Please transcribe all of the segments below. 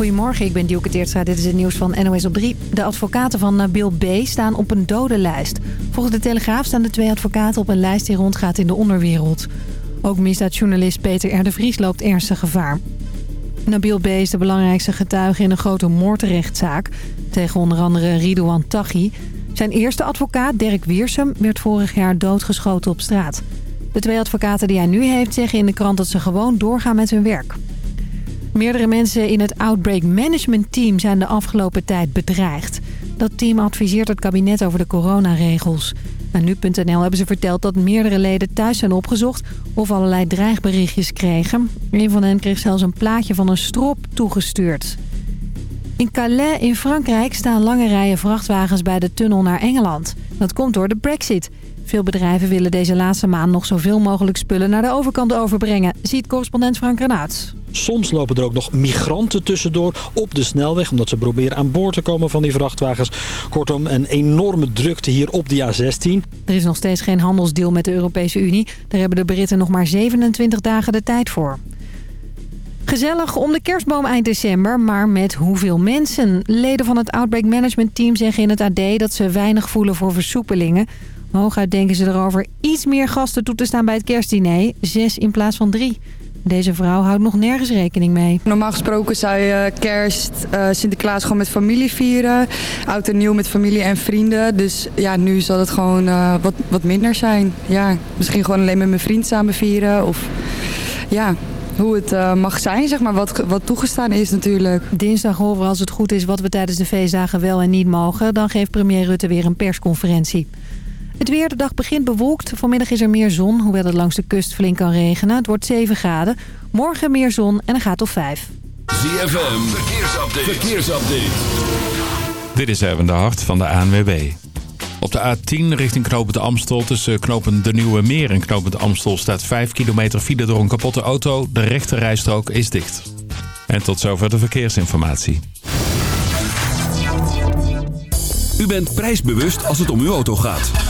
Goedemorgen, ik ben Dielke Teertstra. Dit is het nieuws van NOS op 3. De advocaten van Nabil B. staan op een dodenlijst. Volgens de Telegraaf staan de twee advocaten op een lijst die rondgaat in de onderwereld. Ook misdaadjournalist Peter R. de Vries loopt ernstig gevaar. Nabil B. is de belangrijkste getuige in een grote moordrechtszaak... tegen onder andere Ridouan Taghi. Zijn eerste advocaat, Dirk Wiersum, werd vorig jaar doodgeschoten op straat. De twee advocaten die hij nu heeft zeggen in de krant dat ze gewoon doorgaan met hun werk. Meerdere mensen in het Outbreak Management Team zijn de afgelopen tijd bedreigd. Dat team adviseert het kabinet over de coronaregels. Naar nu.nl hebben ze verteld dat meerdere leden thuis zijn opgezocht... of allerlei dreigberichtjes kregen. Een van hen kreeg zelfs een plaatje van een strop toegestuurd. In Calais in Frankrijk staan lange rijen vrachtwagens bij de tunnel naar Engeland. Dat komt door de brexit. Veel bedrijven willen deze laatste maand nog zoveel mogelijk spullen naar de overkant overbrengen, ziet correspondent Frank Renaat. Soms lopen er ook nog migranten tussendoor op de snelweg... omdat ze proberen aan boord te komen van die vrachtwagens. Kortom, een enorme drukte hier op de A16. Er is nog steeds geen handelsdeal met de Europese Unie. Daar hebben de Britten nog maar 27 dagen de tijd voor. Gezellig om de kerstboom eind december, maar met hoeveel mensen? Leden van het Outbreak Management Team zeggen in het AD dat ze weinig voelen voor versoepelingen. Hooguit denken ze erover iets meer gasten toe te staan bij het kerstdiner. Zes in plaats van drie. Deze vrouw houdt nog nergens rekening mee. Normaal gesproken zou je kerst, uh, Sinterklaas gewoon met familie vieren. Oud en nieuw met familie en vrienden. Dus ja, nu zal het gewoon uh, wat, wat minder zijn. Ja, misschien gewoon alleen met mijn vriend samen vieren. Of ja, hoe het uh, mag zijn, zeg maar, wat, wat toegestaan is natuurlijk. Dinsdag horen we als het goed is wat we tijdens de feestdagen wel en niet mogen. Dan geeft premier Rutte weer een persconferentie. Het weer, de dag begint bewolkt. Vanmiddag is er meer zon, hoewel het langs de kust flink kan regenen. Het wordt 7 graden. Morgen meer zon en een gaat op 5. ZFM, verkeersupdate. verkeersupdate. Dit is even de hart van de ANWB. Op de A10 richting Knopend Amstel tussen Knopend de Nieuwe Meer en Knopend Amstel staat 5 kilometer file door een kapotte auto. De rechte rijstrook is dicht. En tot zover de verkeersinformatie. U bent prijsbewust als het om uw auto gaat.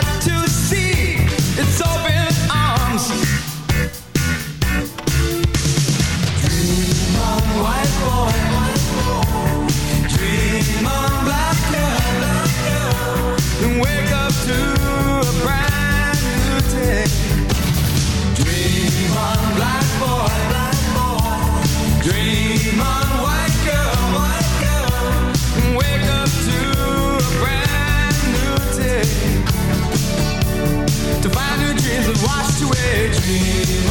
You.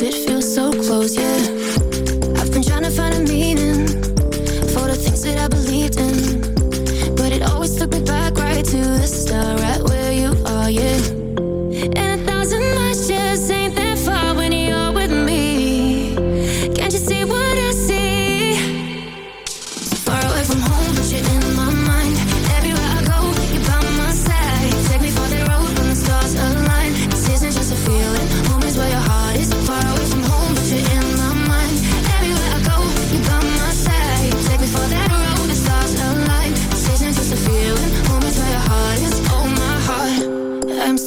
It feel?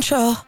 control?